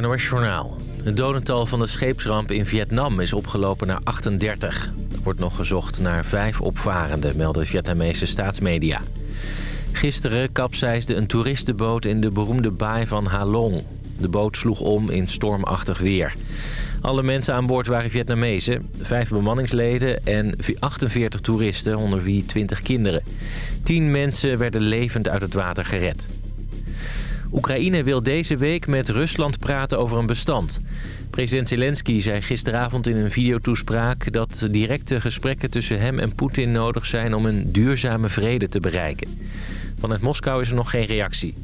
het. Het dodental van de scheepsramp in Vietnam is opgelopen naar 38. Er wordt nog gezocht naar vijf opvarenden, melden Vietnamese staatsmedia. Gisteren kapseisde een toeristenboot in de beroemde baai van Ha Long. De boot sloeg om in stormachtig weer. Alle mensen aan boord waren Vietnamezen, vijf bemanningsleden en 48 toeristen, onder wie 20 kinderen. Tien mensen werden levend uit het water gered. Oekraïne wil deze week met Rusland praten over een bestand. President Zelensky zei gisteravond in een videotoespraak... dat directe gesprekken tussen hem en Poetin nodig zijn... om een duurzame vrede te bereiken. Vanuit Moskou is er nog geen reactie.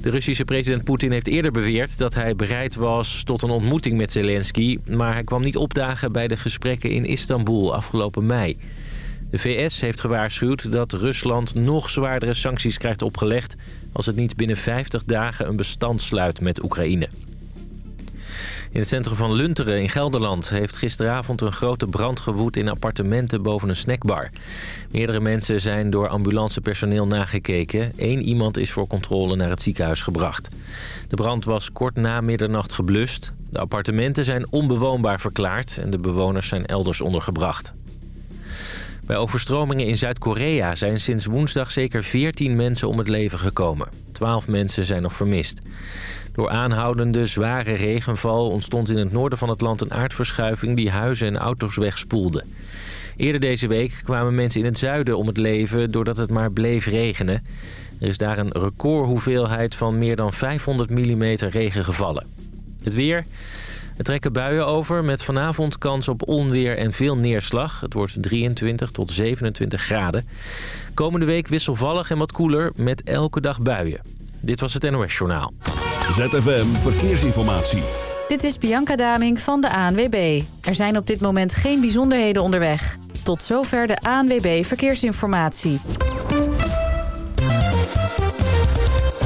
De Russische president Poetin heeft eerder beweerd dat hij bereid was tot een ontmoeting met Zelensky... maar hij kwam niet opdagen bij de gesprekken in Istanbul afgelopen mei. De VS heeft gewaarschuwd dat Rusland nog zwaardere sancties krijgt opgelegd... als het niet binnen 50 dagen een bestand sluit met Oekraïne. In het centrum van Lunteren in Gelderland heeft gisteravond een grote brand gewoed in appartementen boven een snackbar. Meerdere mensen zijn door ambulancepersoneel nagekeken. Eén iemand is voor controle naar het ziekenhuis gebracht. De brand was kort na middernacht geblust. De appartementen zijn onbewoonbaar verklaard en de bewoners zijn elders ondergebracht. Bij overstromingen in Zuid-Korea zijn sinds woensdag zeker 14 mensen om het leven gekomen. 12 mensen zijn nog vermist. Door aanhoudende zware regenval ontstond in het noorden van het land een aardverschuiving die huizen en auto's wegspoelde. Eerder deze week kwamen mensen in het zuiden om het leven doordat het maar bleef regenen. Er is daar een recordhoeveelheid van meer dan 500 mm regen gevallen. Het weer... Er trekken buien over met vanavond kans op onweer en veel neerslag. Het wordt 23 tot 27 graden. Komende week wisselvallig en wat koeler met elke dag buien. Dit was het NOS Journaal. ZFM Verkeersinformatie. Dit is Bianca Daming van de ANWB. Er zijn op dit moment geen bijzonderheden onderweg. Tot zover de ANWB Verkeersinformatie.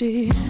Be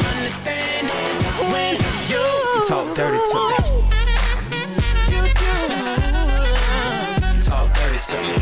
understand is when you, You talk dirty to me. you do. Talk dirty to me.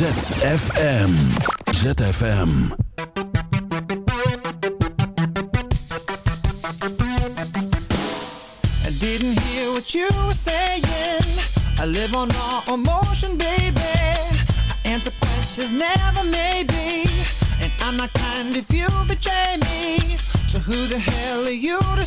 ZFM. ZFM. I didn't hear what you were saying. I live on all emotion, baby. I answer questions, never maybe. And I'm not kind if you betray me. So who the hell are you to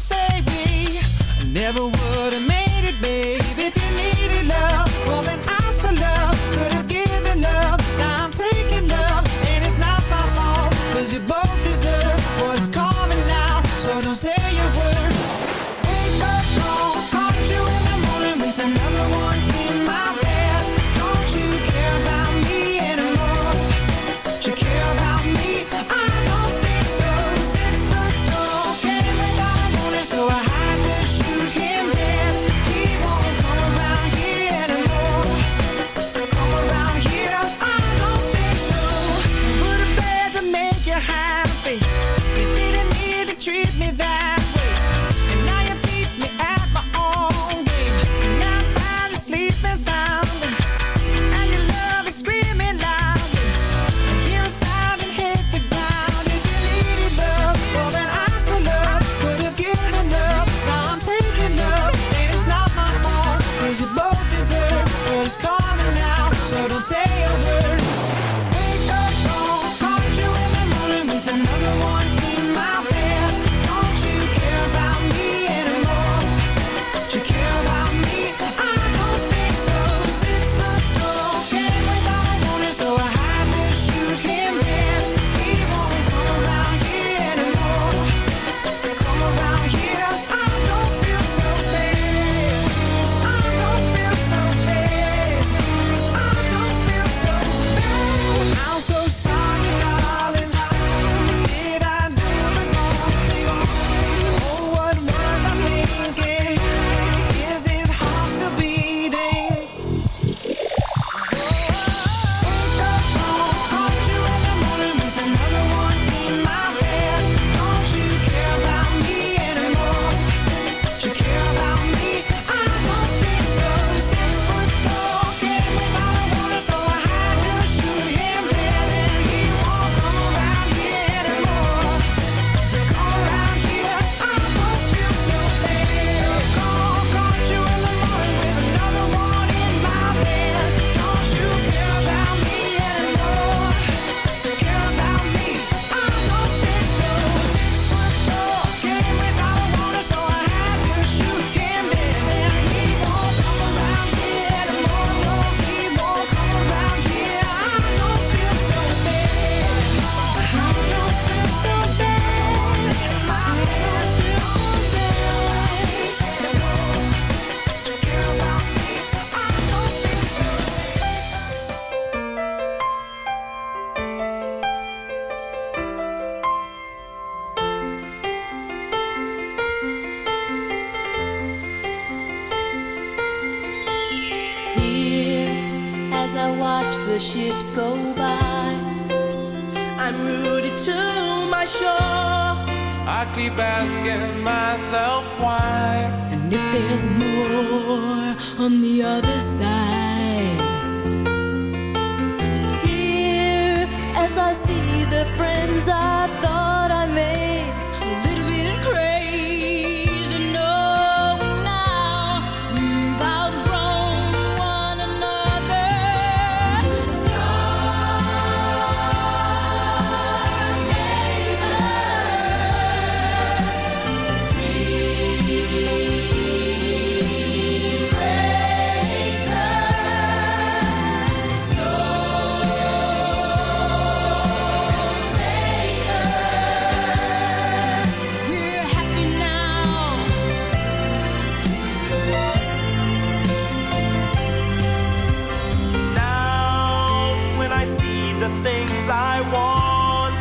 the things I want.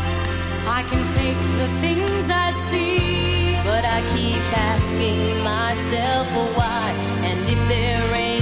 I can take the things I see, but I keep asking myself why. And if there ain't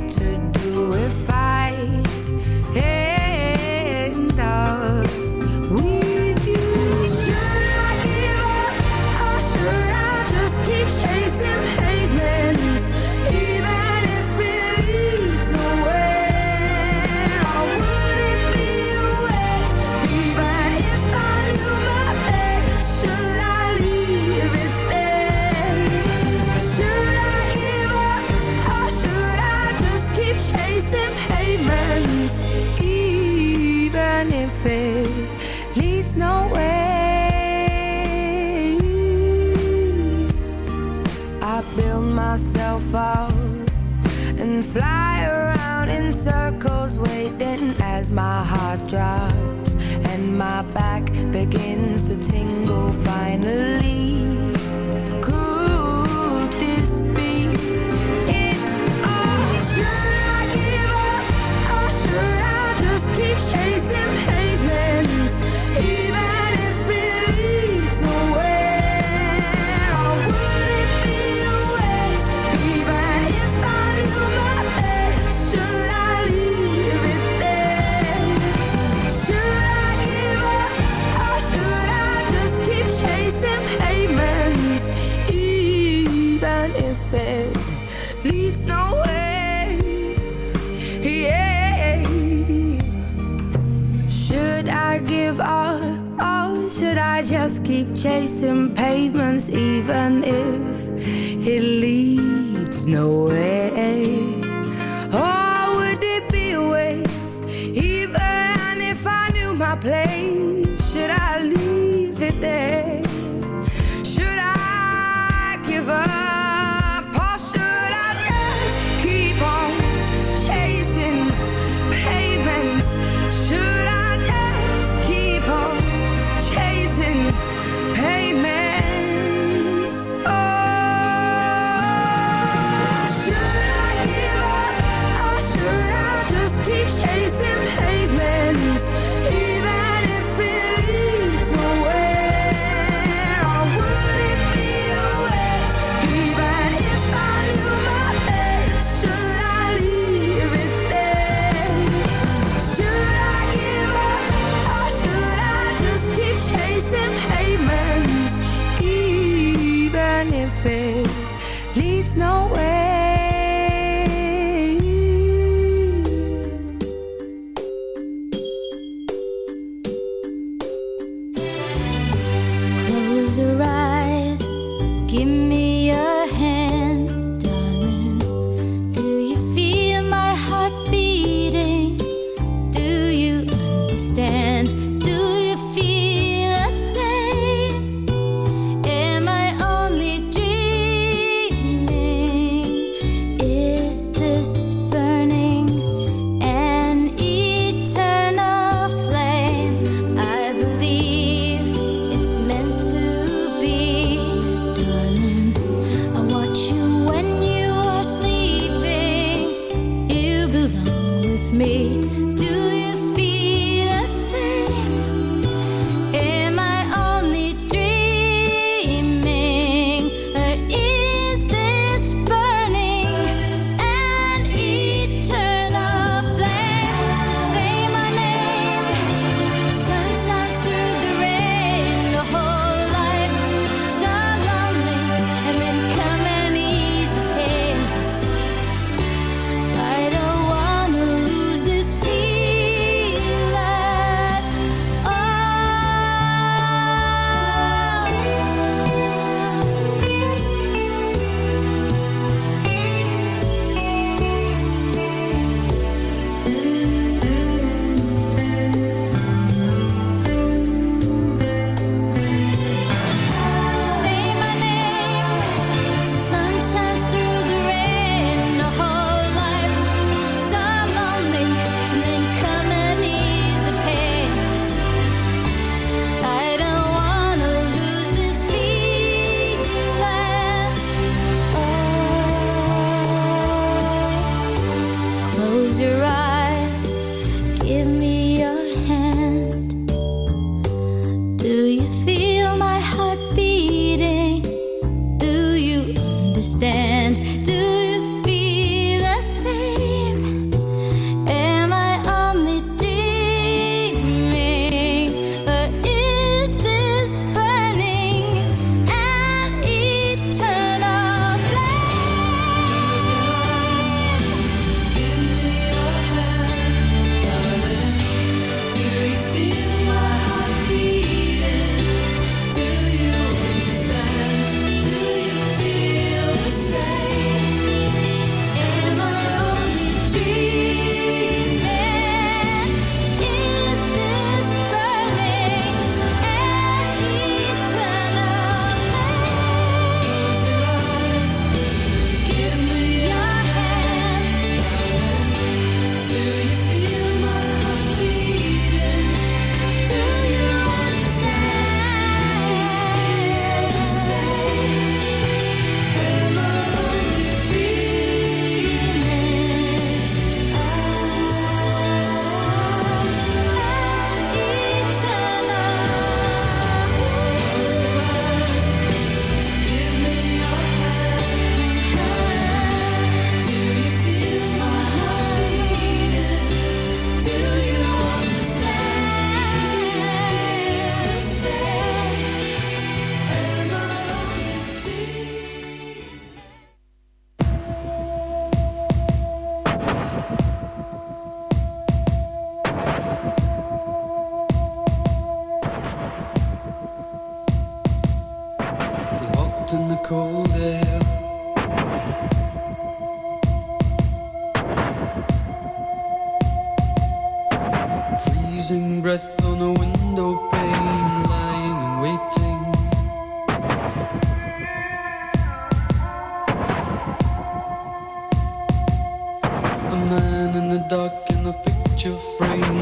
drive. said leads nowhere. Yeah. Should I give up? or should I just keep chasing pavements, even if it leads nowhere?